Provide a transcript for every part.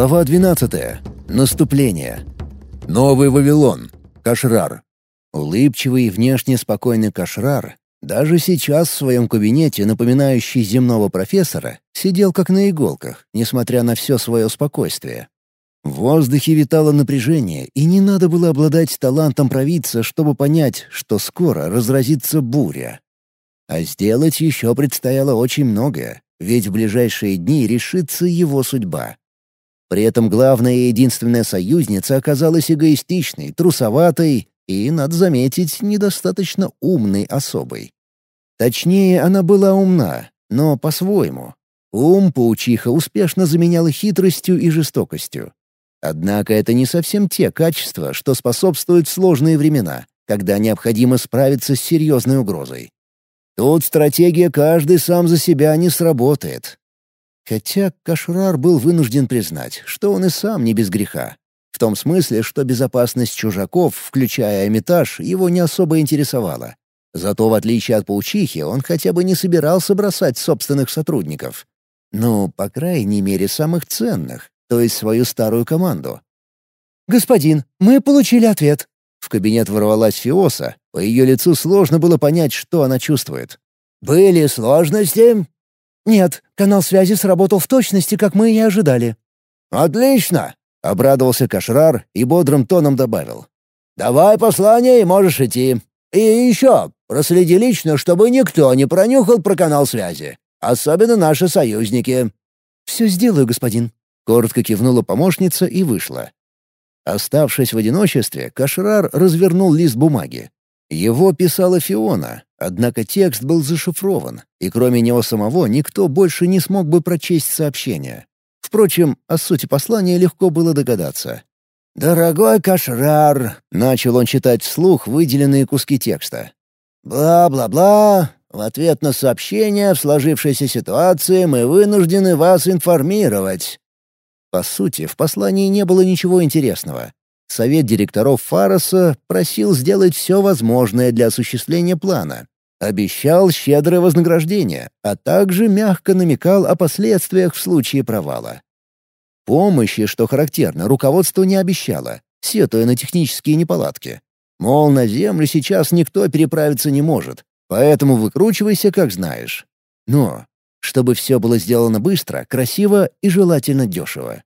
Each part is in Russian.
Глава 12. Наступление. Новый Вавилон. Кашрар. Улыбчивый и внешне спокойный Кашрар, даже сейчас в своем кабинете, напоминающий земного профессора, сидел как на иголках, несмотря на все свое спокойствие. В воздухе витало напряжение, и не надо было обладать талантом провидца, чтобы понять, что скоро разразится буря. А сделать еще предстояло очень многое, ведь в ближайшие дни решится его судьба. При этом главная и единственная союзница оказалась эгоистичной, трусоватой и, надо заметить, недостаточно умной особой. Точнее, она была умна, но по-своему. Ум паучиха успешно заменяла хитростью и жестокостью. Однако это не совсем те качества, что способствуют сложные времена, когда необходимо справиться с серьезной угрозой. Тут стратегия «каждый сам за себя» не сработает. Хотя Кашрар был вынужден признать, что он и сам не без греха. В том смысле, что безопасность чужаков, включая Эмитаж, его не особо интересовала. Зато, в отличие от паучихи, он хотя бы не собирался бросать собственных сотрудников. Ну, по крайней мере, самых ценных, то есть свою старую команду. «Господин, мы получили ответ». В кабинет ворвалась Фиоса. По ее лицу сложно было понять, что она чувствует. «Были сложности?» «Нет, канал связи сработал в точности, как мы и ожидали». «Отлично!» — обрадовался Кашрар и бодрым тоном добавил. «Давай послание и можешь идти. И еще, проследи лично, чтобы никто не пронюхал про канал связи. Особенно наши союзники». «Все сделаю, господин», — коротко кивнула помощница и вышла. Оставшись в одиночестве, Кашрар развернул лист бумаги. Его писала Фиона, однако текст был зашифрован, и кроме него самого никто больше не смог бы прочесть сообщение. Впрочем, о сути послания легко было догадаться. «Дорогой Кашрар», — начал он читать вслух выделенные куски текста. «Бла-бла-бла. В ответ на сообщение в сложившейся ситуации мы вынуждены вас информировать». По сути, в послании не было ничего интересного. Совет директоров Фароса просил сделать все возможное для осуществления плана. Обещал щедрое вознаграждение, а также мягко намекал о последствиях в случае провала. Помощи, что характерно, руководство не обещало, сетуя на технические неполадки. Мол, на Землю сейчас никто переправиться не может, поэтому выкручивайся, как знаешь. Но чтобы все было сделано быстро, красиво и желательно дешево.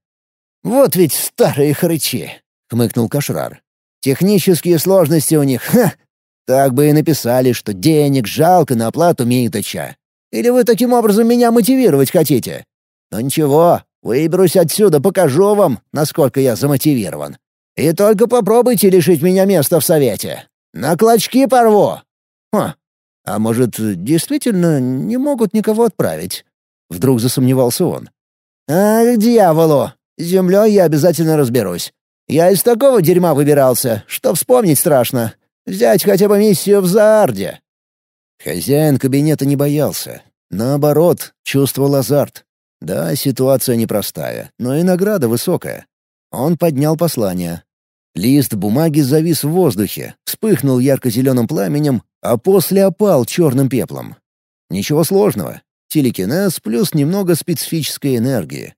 «Вот ведь старые хрычи!» — хмыкнул Кашрар. «Технические сложности у них, ха! Так бы и написали, что денег жалко на оплату Миточа. Или вы таким образом меня мотивировать хотите? Но ничего, Выберусь отсюда, покажу вам, насколько я замотивирован. И только попробуйте лишить меня места в совете. На клочки порву. Хм. А может, действительно не могут никого отправить? Вдруг засомневался он. А к дьяволу! С землей я обязательно разберусь. Я из такого дерьма выбирался, что вспомнить страшно. Взять хотя бы миссию в Заарде. Хозяин кабинета не боялся. Наоборот, чувствовал азарт. Да, ситуация непростая, но и награда высокая. Он поднял послание. Лист бумаги завис в воздухе, вспыхнул ярко-зеленым пламенем, а после опал черным пеплом. Ничего сложного. Телекинез плюс немного специфической энергии.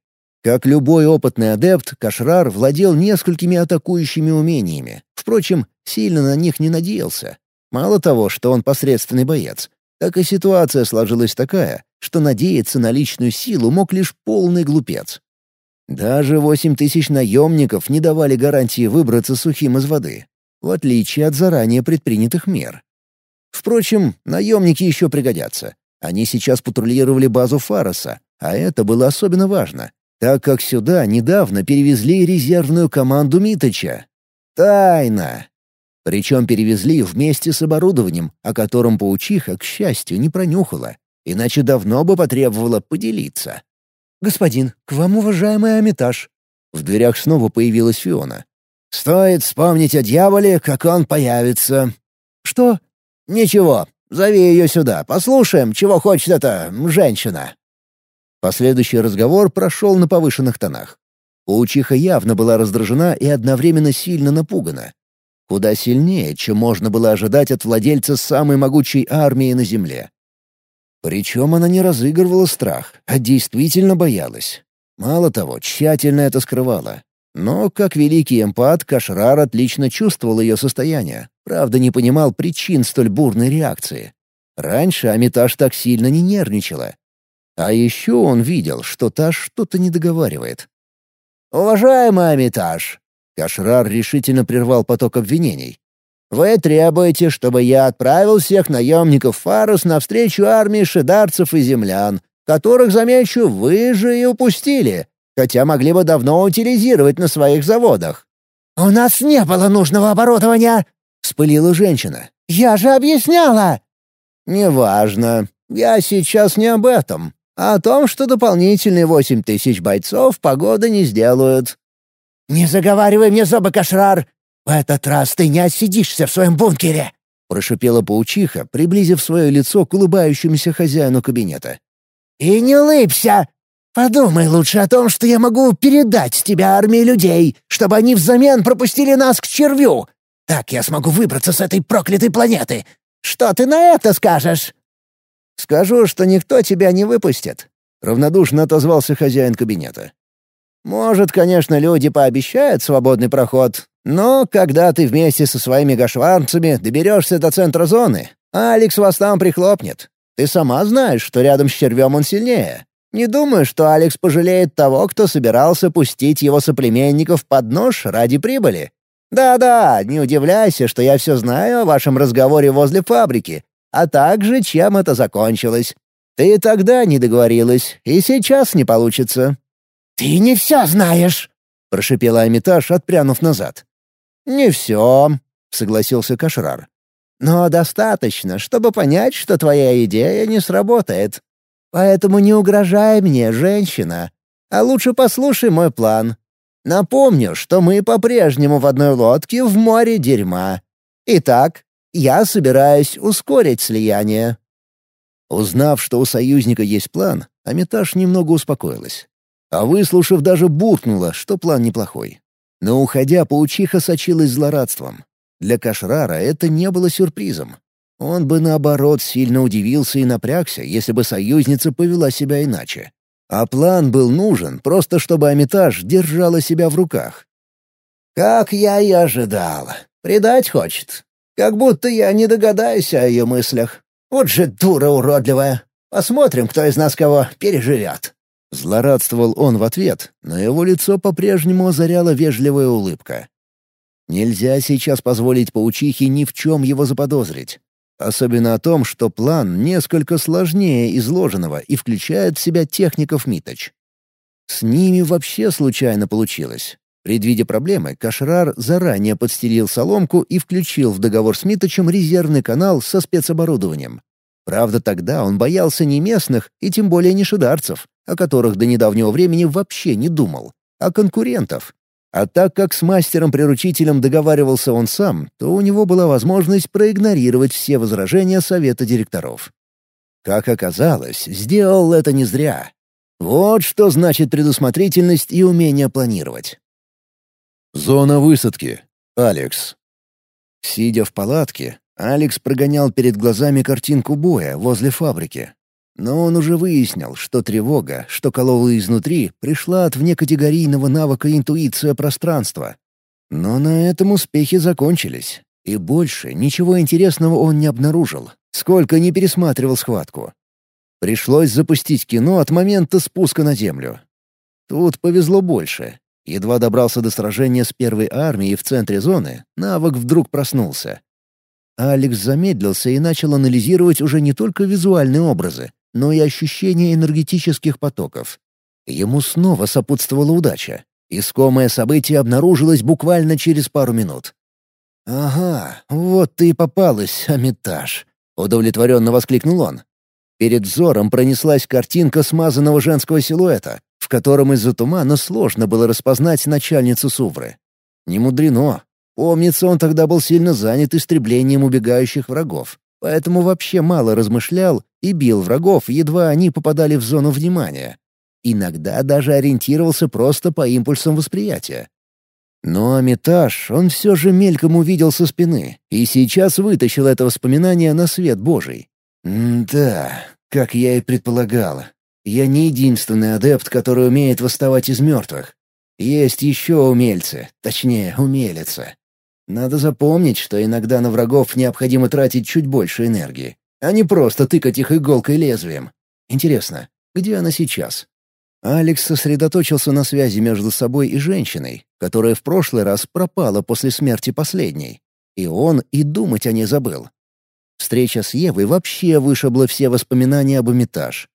Как любой опытный адепт, Кашрар владел несколькими атакующими умениями. Впрочем, сильно на них не надеялся. Мало того, что он посредственный боец, так и ситуация сложилась такая, что надеяться на личную силу мог лишь полный глупец. Даже восемь тысяч наемников не давали гарантии выбраться сухим из воды, в отличие от заранее предпринятых мер. Впрочем, наемники еще пригодятся. Они сейчас патрулировали базу Фароса, а это было особенно важно, так как сюда недавно перевезли резервную команду Миточа. Тайна! Причем перевезли вместе с оборудованием, о котором паучиха, к счастью, не пронюхала, иначе давно бы потребовала поделиться. «Господин, к вам уважаемый Амитаж». В дверях снова появилась Фиона. «Стоит вспомнить о дьяволе, как он появится». «Что?» «Ничего, зови ее сюда, послушаем, чего хочет эта женщина». Последующий разговор прошел на повышенных тонах. Паучиха явно была раздражена и одновременно сильно напугана. Куда сильнее, чем можно было ожидать от владельца самой могучей армии на Земле. Причем она не разыгрывала страх, а действительно боялась. Мало того, тщательно это скрывала. Но, как великий эмпат, Кашрар отлично чувствовал ее состояние, правда не понимал причин столь бурной реакции. Раньше Амитаж так сильно не нервничала. А еще он видел, что та что-то не договаривает. «Уважаемый Амитаж!» Кашрар решительно прервал поток обвинений. «Вы требуете, чтобы я отправил всех наемников Фарус навстречу армии шидарцев и землян, которых, замечу, вы же и упустили, хотя могли бы давно утилизировать на своих заводах». «У нас не было нужного оборудования!» — вспылила женщина. «Я же объясняла!» «Неважно. Я сейчас не об этом, а о том, что дополнительные восемь тысяч бойцов погода не сделают». «Не заговаривай мне зубы, Кашрар! В этот раз ты не отсидишься в своем бункере!» — прошипела паучиха, приблизив свое лицо к улыбающемуся хозяину кабинета. «И не улыбся! Подумай лучше о том, что я могу передать тебе армии людей, чтобы они взамен пропустили нас к червю. Так я смогу выбраться с этой проклятой планеты. Что ты на это скажешь?» «Скажу, что никто тебя не выпустит», — равнодушно отозвался хозяин кабинета. «Может, конечно, люди пообещают свободный проход, но когда ты вместе со своими гашварцами доберешься до центра зоны, Алекс вас там прихлопнет. Ты сама знаешь, что рядом с червем он сильнее. Не думаю, что Алекс пожалеет того, кто собирался пустить его соплеменников под нож ради прибыли. Да-да, не удивляйся, что я все знаю о вашем разговоре возле фабрики, а также чем это закончилось. Ты тогда не договорилась, и сейчас не получится». «Ты не все знаешь!» — прошипела Амитаж, отпрянув назад. «Не все», — согласился Кашрар. «Но достаточно, чтобы понять, что твоя идея не сработает. Поэтому не угрожай мне, женщина, а лучше послушай мой план. Напомню, что мы по-прежнему в одной лодке в море дерьма. Итак, я собираюсь ускорить слияние». Узнав, что у союзника есть план, Амитаж немного успокоилась. А выслушав, даже буркнула, что план неплохой. Но уходя, паучиха сочилась злорадством. Для Кашрара это не было сюрпризом. Он бы, наоборот, сильно удивился и напрягся, если бы союзница повела себя иначе. А план был нужен, просто чтобы Амитаж держала себя в руках. «Как я и ожидал. Предать хочет. Как будто я не догадаюсь о ее мыслях. Вот же дура уродливая. Посмотрим, кто из нас кого переживет». Злорадствовал он в ответ, но его лицо по-прежнему озаряла вежливая улыбка. Нельзя сейчас позволить паучихе ни в чем его заподозрить. Особенно о том, что план несколько сложнее изложенного и включает в себя техников Миточ. С ними вообще случайно получилось. Предвидя проблемы, Кашрар заранее подстелил соломку и включил в договор с Миточем резервный канал со спецоборудованием. Правда, тогда он боялся не местных и тем более не шидарцев, о которых до недавнего времени вообще не думал, а конкурентов. А так как с мастером-приручителем договаривался он сам, то у него была возможность проигнорировать все возражения совета директоров. Как оказалось, сделал это не зря. Вот что значит предусмотрительность и умение планировать. Зона высадки. Алекс. Сидя в палатке, Алекс прогонял перед глазами картинку боя возле фабрики. Но он уже выяснил, что тревога, что колола изнутри, пришла от внекатегорийного навыка интуиция пространства. Но на этом успехи закончились, и больше ничего интересного он не обнаружил, сколько не пересматривал схватку. Пришлось запустить кино от момента спуска на землю. Тут повезло больше. Едва добрался до сражения с первой армией в центре зоны, навык вдруг проснулся. Алекс замедлился и начал анализировать уже не только визуальные образы, но и ощущение энергетических потоков. Ему снова сопутствовала удача. Искомое событие обнаружилось буквально через пару минут. «Ага, вот ты и попалась, Амитаж!» — удовлетворенно воскликнул он. Перед взором пронеслась картинка смазанного женского силуэта, в котором из-за тумана сложно было распознать начальницу Сувры. Не мудрено. Помнится, он тогда был сильно занят истреблением убегающих врагов поэтому вообще мало размышлял и бил врагов, едва они попадали в зону внимания. Иногда даже ориентировался просто по импульсам восприятия. Но Амитаж он все же мельком увидел со спины и сейчас вытащил это воспоминание на свет Божий. «Да, как я и предполагала. Я не единственный адепт, который умеет восставать из мертвых. Есть еще умельцы, точнее, умелица. Надо запомнить, что иногда на врагов необходимо тратить чуть больше энергии, а не просто тыкать их иголкой лезвием. Интересно, где она сейчас? Алекс сосредоточился на связи между собой и женщиной, которая в прошлый раз пропала после смерти последней. И он и думать о ней забыл. Встреча с Евой вообще вышибла все воспоминания об Эмитаж.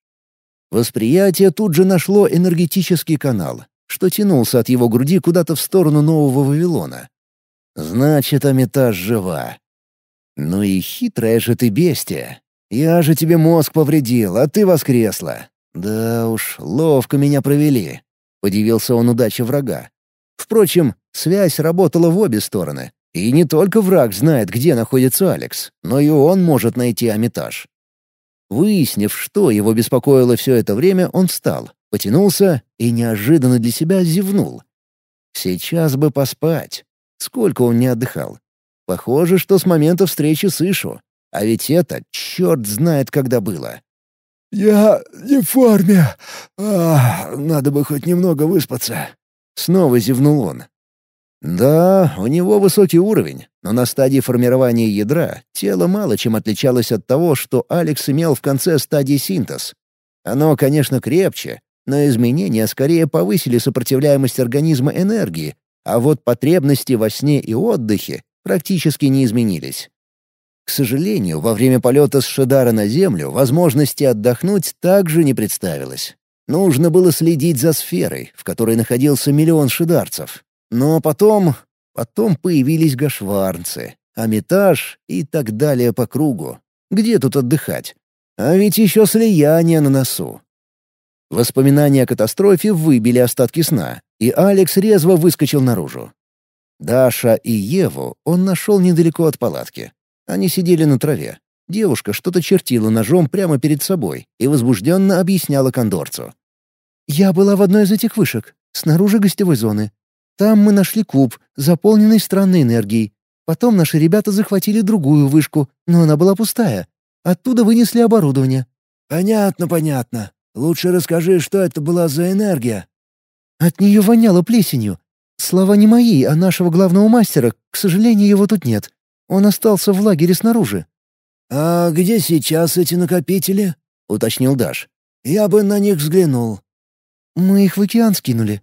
Восприятие тут же нашло энергетический канал, что тянулся от его груди куда-то в сторону Нового Вавилона. Значит, Амитаж жива. Ну и хитрая же ты бестия. Я же тебе мозг повредил, а ты воскресла. Да уж, ловко меня провели. Подивился он удаче врага. Впрочем, связь работала в обе стороны. И не только враг знает, где находится Алекс, но и он может найти Амитаж. Выяснив, что его беспокоило все это время, он встал, потянулся и неожиданно для себя зевнул. Сейчас бы поспать. Сколько он не отдыхал. Похоже, что с момента встречи с Ишу. А ведь это черт знает, когда было. «Я не в форме. А, надо бы хоть немного выспаться». Снова зевнул он. Да, у него высокий уровень, но на стадии формирования ядра тело мало чем отличалось от того, что Алекс имел в конце стадии синтез. Оно, конечно, крепче, но изменения скорее повысили сопротивляемость организма энергии, а вот потребности во сне и отдыхе практически не изменились. К сожалению, во время полета с Шедара на Землю возможности отдохнуть также не представилось. Нужно было следить за сферой, в которой находился миллион шидарцев, но потом... Потом появились гашварнцы, Амитаж и так далее по кругу. Где тут отдыхать? А ведь еще слияние на носу. Воспоминания о катастрофе выбили остатки сна, и Алекс резво выскочил наружу. Даша и Еву он нашел недалеко от палатки. Они сидели на траве. Девушка что-то чертила ножом прямо перед собой и возбужденно объясняла кондорцу. «Я была в одной из этих вышек, снаружи гостевой зоны. Там мы нашли куб, заполненный странной энергией. Потом наши ребята захватили другую вышку, но она была пустая. Оттуда вынесли оборудование». «Понятно, понятно. Лучше расскажи, что это была за энергия». «От нее воняло плесенью. Слова не мои, а нашего главного мастера. К сожалению, его тут нет. Он остался в лагере снаружи». «А где сейчас эти накопители?» — уточнил Даш. «Я бы на них взглянул». «Мы их в океан скинули.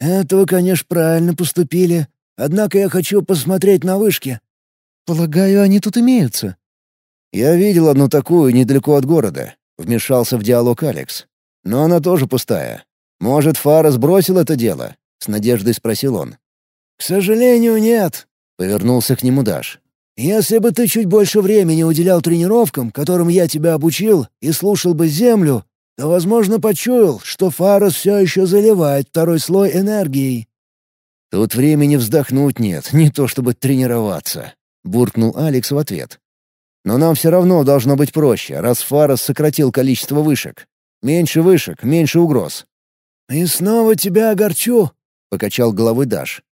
«Это вы, конечно, правильно поступили. Однако я хочу посмотреть на вышки». «Полагаю, они тут имеются». «Я видел одну такую недалеко от города», — вмешался в диалог Алекс. «Но она тоже пустая. Может, Фара сбросил это дело?» — с надеждой спросил он. «К сожалению, нет», — повернулся к нему Даш. «Если бы ты чуть больше времени уделял тренировкам, которым я тебя обучил, и слушал бы землю, то, возможно, почуял, что Фарос все еще заливает второй слой энергией. «Тут времени вздохнуть нет, не то чтобы тренироваться», — буркнул Алекс в ответ. «Но нам все равно должно быть проще, раз Фарос сократил количество вышек. Меньше вышек, меньше угроз». «И снова тебя огорчу», — покачал головой Даш.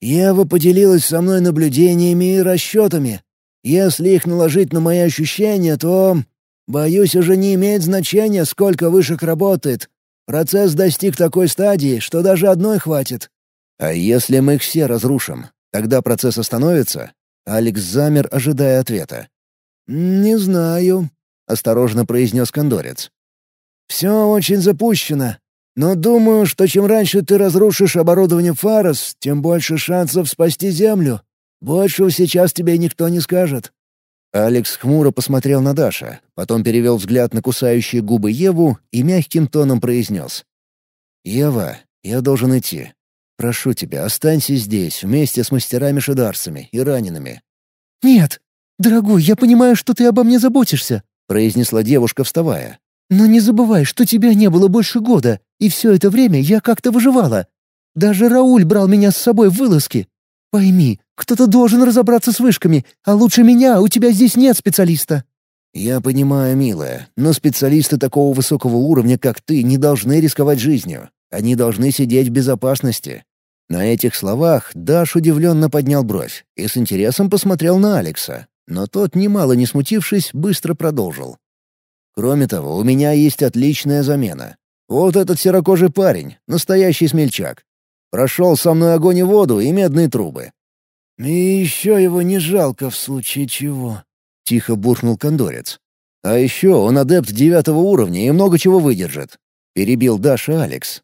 «Ева поделилась со мной наблюдениями и расчетами. Если их наложить на мои ощущения, то Боюсь, уже не имеет значения, сколько вышек работает. Процесс достиг такой стадии, что даже одной хватит. А если мы их все разрушим, тогда процесс остановится? Алекс замер, ожидая ответа. «Не знаю», — осторожно произнес Кондорец. «Все очень запущено. Но думаю, что чем раньше ты разрушишь оборудование Фарос, тем больше шансов спасти Землю. Большего сейчас тебе никто не скажет». Алекс хмуро посмотрел на Даша, потом перевел взгляд на кусающие губы Еву и мягким тоном произнес. «Ева, я должен идти. Прошу тебя, останься здесь, вместе с мастерами-шидарцами и ранеными». «Нет, дорогой, я понимаю, что ты обо мне заботишься», — произнесла девушка, вставая. «Но не забывай, что тебя не было больше года, и все это время я как-то выживала. Даже Рауль брал меня с собой в вылазки. Пойми, кто-то должен разобраться с вышками, а лучше меня у тебя здесь нет специалиста». «Я понимаю, милая, но специалисты такого высокого уровня, как ты, не должны рисковать жизнью. Они должны сидеть в безопасности». На этих словах Даш удивленно поднял бровь и с интересом посмотрел на Алекса, но тот, немало не смутившись, быстро продолжил. «Кроме того, у меня есть отличная замена. Вот этот серокожий парень, настоящий смельчак. Прошел со мной огонь и воду и медные трубы. «И еще его не жалко в случае чего», — тихо буркнул кондорец. «А еще он адепт девятого уровня и много чего выдержит», — перебил Даша Алекс.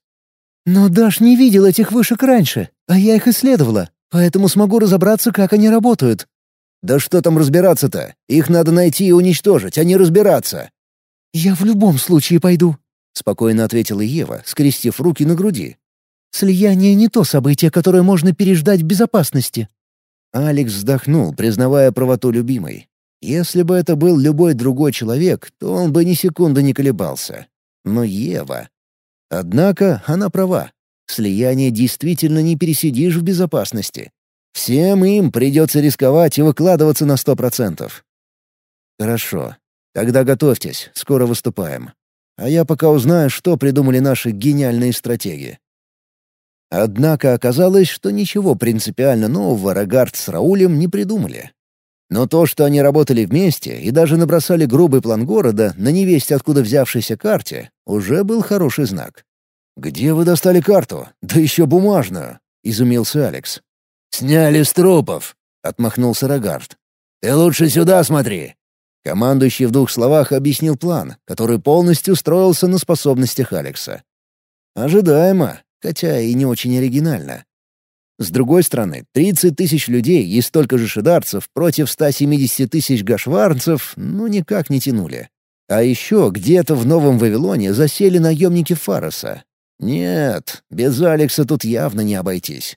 «Но Даш не видел этих вышек раньше, а я их исследовала, поэтому смогу разобраться, как они работают». «Да что там разбираться-то? Их надо найти и уничтожить, а не разбираться». «Я в любом случае пойду», — спокойно ответила Ева, скрестив руки на груди. «Слияние не то событие, которое можно переждать в безопасности». Алекс вздохнул, признавая правоту любимой. Если бы это был любой другой человек, то он бы ни секунды не колебался. Но Ева... Однако она права. Слияние действительно не пересидишь в безопасности. Всем им придется рисковать и выкладываться на сто процентов. Хорошо. Тогда готовьтесь, скоро выступаем. А я пока узнаю, что придумали наши гениальные стратеги. Однако оказалось, что ничего принципиально нового Рогард с Раулем не придумали. Но то, что они работали вместе и даже набросали грубый план города на невесть откуда взявшейся карте, уже был хороший знак. «Где вы достали карту? Да еще бумажную!» — изумился Алекс. «Сняли с трупов», — отмахнулся Рогард. «Ты лучше сюда смотри». Командующий в двух словах объяснил план, который полностью строился на способностях Алекса. Ожидаемо, хотя и не очень оригинально. С другой стороны, 30 тысяч людей и столько же шидарцев против 170 тысяч гашварцев ну никак не тянули. А еще где-то в Новом Вавилоне засели наемники Фароса. Нет, без Алекса тут явно не обойтись.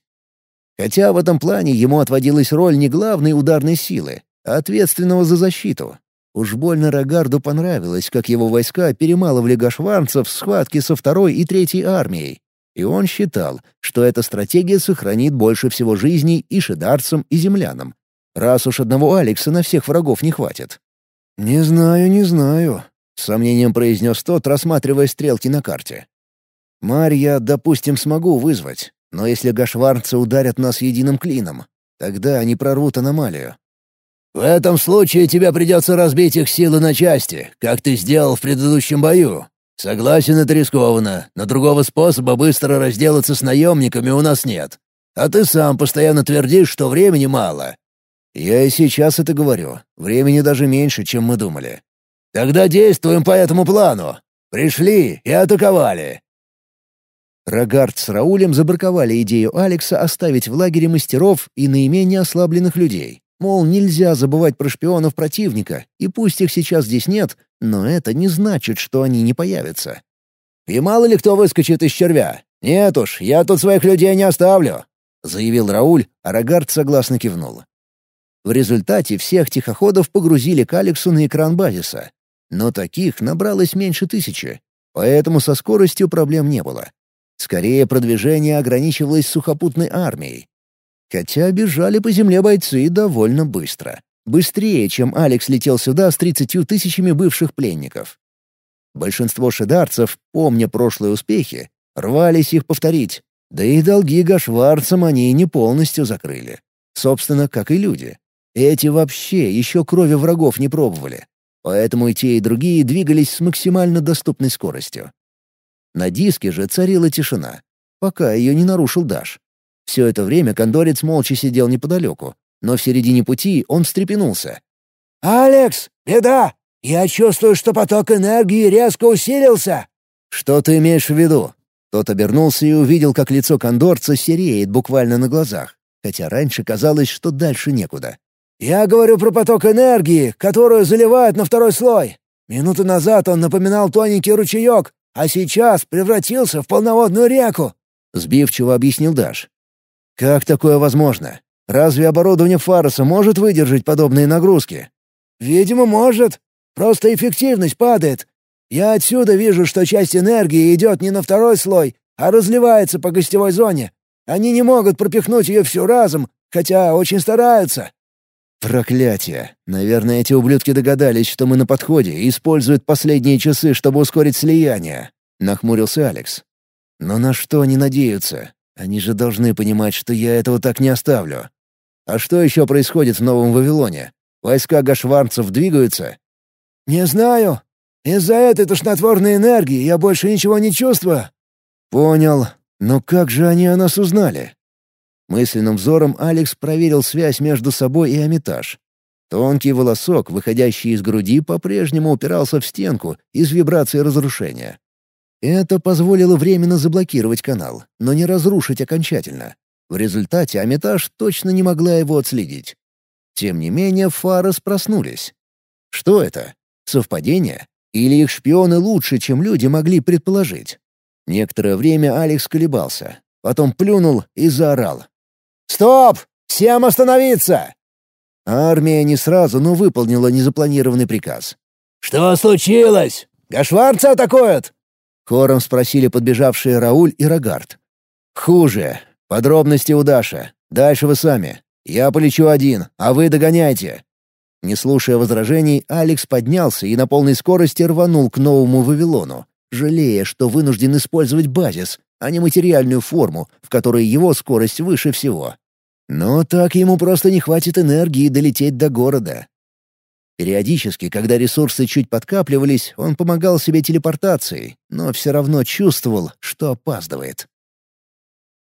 Хотя в этом плане ему отводилась роль не главной ударной силы, а ответственного за защиту. Уж больно Рогарду понравилось, как его войска перемалывали гашварцев в схватке со второй и третьей армией, и он считал, что эта стратегия сохранит больше всего жизней и шидарцам, и землянам, раз уж одного Алекса на всех врагов не хватит. «Не знаю, не знаю», — с сомнением произнес тот, рассматривая стрелки на карте. «Марья, допустим, смогу вызвать, но если гашварцы ударят нас единым клином, тогда они прорвут аномалию». «В этом случае тебе придется разбить их силы на части, как ты сделал в предыдущем бою», «Согласен, это рискованно, но другого способа быстро разделаться с наемниками у нас нет. А ты сам постоянно твердишь, что времени мало». «Я и сейчас это говорю. Времени даже меньше, чем мы думали». «Тогда действуем по этому плану. Пришли и атаковали». Рогард с Раулем забраковали идею Алекса оставить в лагере мастеров и наименее ослабленных людей. Мол, нельзя забывать про шпионов противника, и пусть их сейчас здесь нет, но это не значит, что они не появятся. «И мало ли кто выскочит из червя. Нет уж, я тут своих людей не оставлю», — заявил Рауль, а Рогард согласно кивнул. В результате всех тихоходов погрузили к Алексу на экран базиса. Но таких набралось меньше тысячи, поэтому со скоростью проблем не было. Скорее, продвижение ограничивалось сухопутной армией, Хотя бежали по земле бойцы довольно быстро. Быстрее, чем Алекс летел сюда с тридцатью тысячами бывших пленников. Большинство шидарцев, помня прошлые успехи, рвались их повторить. Да и долги гашварцам они не полностью закрыли. Собственно, как и люди. Эти вообще еще крови врагов не пробовали. Поэтому и те, и другие двигались с максимально доступной скоростью. На диске же царила тишина, пока ее не нарушил Даш. Все это время кондорец молча сидел неподалеку, но в середине пути он встрепенулся. «Алекс, беда! Я чувствую, что поток энергии резко усилился!» «Что ты имеешь в виду?» Тот обернулся и увидел, как лицо кондорца сереет буквально на глазах, хотя раньше казалось, что дальше некуда. «Я говорю про поток энергии, которую заливают на второй слой. Минуту назад он напоминал тоненький ручеек, а сейчас превратился в полноводную реку», — сбивчиво объяснил Даш. Как такое возможно? Разве оборудование Фароса может выдержать подобные нагрузки? Видимо, может. Просто эффективность падает. Я отсюда вижу, что часть энергии идет не на второй слой, а разливается по гостевой зоне. Они не могут пропихнуть ее всю разом, хотя очень стараются. Проклятие. Наверное, эти ублюдки догадались, что мы на подходе и используют последние часы, чтобы ускорить слияние. Нахмурился Алекс. Но на что они надеются? Они же должны понимать, что я этого так не оставлю. А что еще происходит в Новом Вавилоне? Войска гашварцев двигаются? «Не знаю. Из-за этой тошнотворной энергии я больше ничего не чувствую». «Понял. Но как же они о нас узнали?» Мысленным взором Алекс проверил связь между собой и Амитаж. Тонкий волосок, выходящий из груди, по-прежнему упирался в стенку из вибрации разрушения. Это позволило временно заблокировать канал, но не разрушить окончательно. В результате Амитаж точно не могла его отследить. Тем не менее, Фарес проснулись. Что это? Совпадение? Или их шпионы лучше, чем люди могли предположить? Некоторое время Алекс колебался, потом плюнул и заорал. «Стоп! Всем остановиться!» Армия не сразу, но выполнила незапланированный приказ. «Что случилось? Гашварца атакуют?» Хором спросили подбежавшие Рауль и Рогард. «Хуже. Подробности у Даша. Дальше вы сами. Я полечу один, а вы догоняйте». Не слушая возражений, Алекс поднялся и на полной скорости рванул к новому Вавилону, жалея, что вынужден использовать базис, а не материальную форму, в которой его скорость выше всего. Но так ему просто не хватит энергии долететь до города. Периодически, когда ресурсы чуть подкапливались, он помогал себе телепортацией, но все равно чувствовал, что опаздывает.